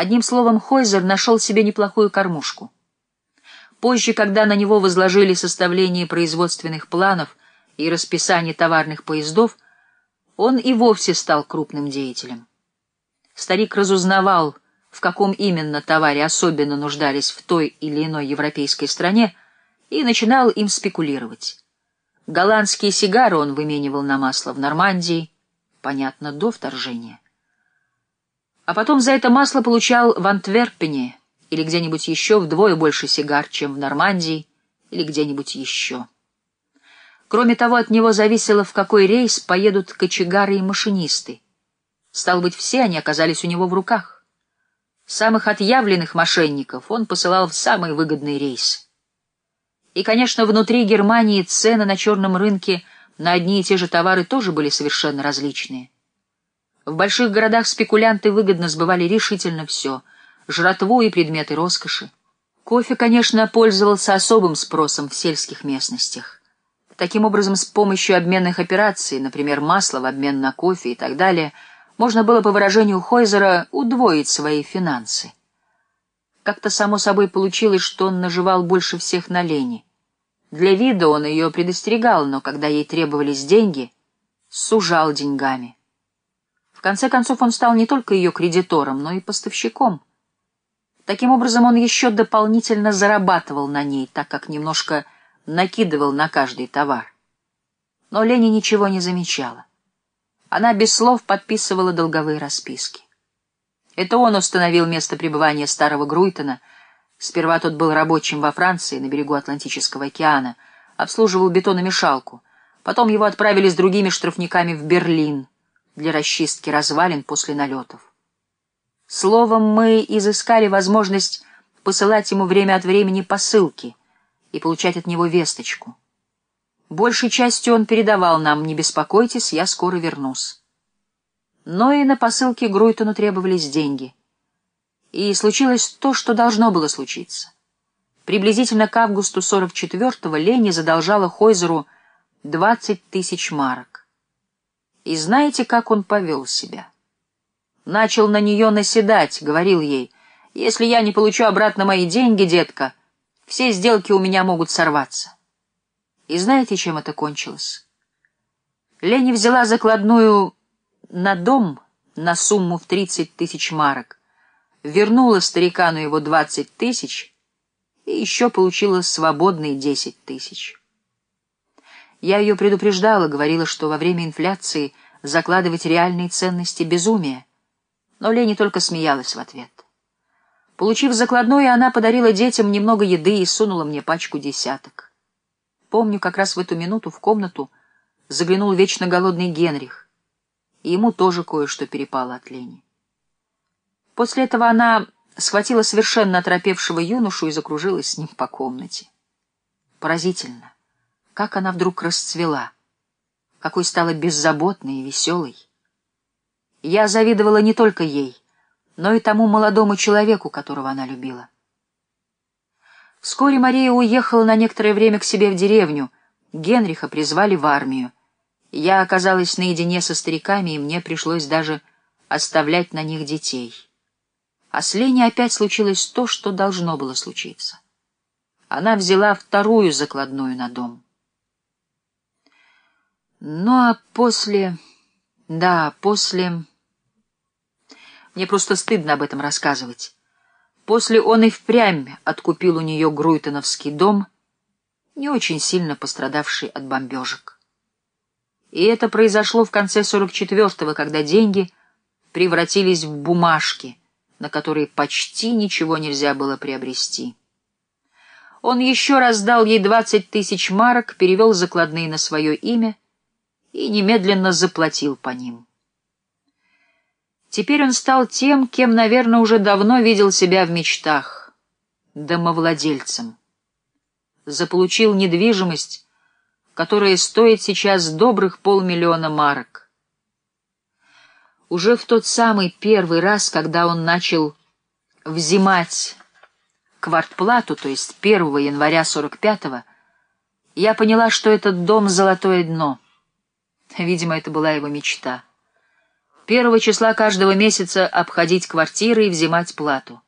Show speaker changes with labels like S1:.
S1: Одним словом, Хойзер нашел себе неплохую кормушку. Позже, когда на него возложили составление производственных планов и расписание товарных поездов, он и вовсе стал крупным деятелем. Старик разузнавал, в каком именно товаре особенно нуждались в той или иной европейской стране, и начинал им спекулировать. Голландские сигары он выменивал на масло в Нормандии, понятно, до вторжения. А потом за это масло получал в Антверпене или где-нибудь еще вдвое больше сигар, чем в Нормандии или где-нибудь еще. Кроме того, от него зависело, в какой рейс поедут кочегары и машинисты. Стало быть, все они оказались у него в руках. Самых отъявленных мошенников он посылал в самые выгодные рейсы. И, конечно, внутри Германии цены на черном рынке на одни и те же товары тоже были совершенно различные. В больших городах спекулянты выгодно сбывали решительно все — жратву и предметы роскоши. Кофе, конечно, пользовался особым спросом в сельских местностях. Таким образом, с помощью обменных операций, например, масла в обмен на кофе и так далее, можно было, по выражению Хойзера, удвоить свои финансы. Как-то само собой получилось, что он наживал больше всех на лени. Для вида он ее предостерегал, но когда ей требовались деньги, сужал деньгами. В конце концов он стал не только ее кредитором, но и поставщиком. Таким образом он еще дополнительно зарабатывал на ней, так как немножко накидывал на каждый товар. Но Лени ничего не замечала. Она без слов подписывала долговые расписки. Это он установил место пребывания старого Груйтона. Сперва тот был рабочим во Франции, на берегу Атлантического океана, обслуживал бетономешалку. Потом его отправили с другими штрафниками в Берлин для расчистки развалин после налетов. Словом, мы изыскали возможность посылать ему время от времени посылки и получать от него весточку. Большей частью он передавал нам «Не беспокойтесь, я скоро вернусь». Но и на посылке Груйтону требовались деньги. И случилось то, что должно было случиться. Приблизительно к августу 44-го Лени задолжала Хойзеру 20 тысяч марок. И знаете, как он повел себя? Начал на нее наседать, говорил ей, «Если я не получу обратно мои деньги, детка, все сделки у меня могут сорваться». И знаете, чем это кончилось? Лени взяла закладную на дом на сумму в 30 тысяч марок, вернула старикану его 20 тысяч и еще получила свободные 10 тысяч. Я ее предупреждала, говорила, что во время инфляции закладывать реальные ценности — безумие, но Лени только смеялась в ответ. Получив закладное, она подарила детям немного еды и сунула мне пачку десяток. Помню, как раз в эту минуту в комнату заглянул вечно голодный Генрих и ему тоже кое-что перепало от лени. После этого она схватила совершенно оторопевшего юношу и закружилась с ним по комнате. Поразительно, как она вдруг расцвела, какой стала беззаботной и веселой. Я завидовала не только ей, но и тому молодому человеку, которого она любила. Вскоре Мария уехала на некоторое время к себе в деревню, Генриха призвали в армию, я оказалась наедине со стариками, и мне пришлось даже оставлять на них детей. А с Леней опять случилось то, что должно было случиться. Она взяла вторую закладную на дом. Ну а после... Да, после... Мне просто стыдно об этом рассказывать. После он и впрямь откупил у нее Груйтоновский дом, не очень сильно пострадавший от бомбежек. И это произошло в конце 44-го, когда деньги превратились в бумажки, на которые почти ничего нельзя было приобрести. Он еще раз дал ей 20 тысяч марок, перевел закладные на свое имя и немедленно заплатил по ним. Теперь он стал тем, кем, наверное, уже давно видел себя в мечтах — домовладельцем. Заполучил недвижимость, которая стоит сейчас добрых полмиллиона марок. Уже в тот самый первый раз, когда он начал взимать квартплату, то есть 1 января 45-го, я поняла, что этот дом — золотое дно. Видимо, это была его мечта. первого числа каждого месяца обходить квартиры и взимать плату.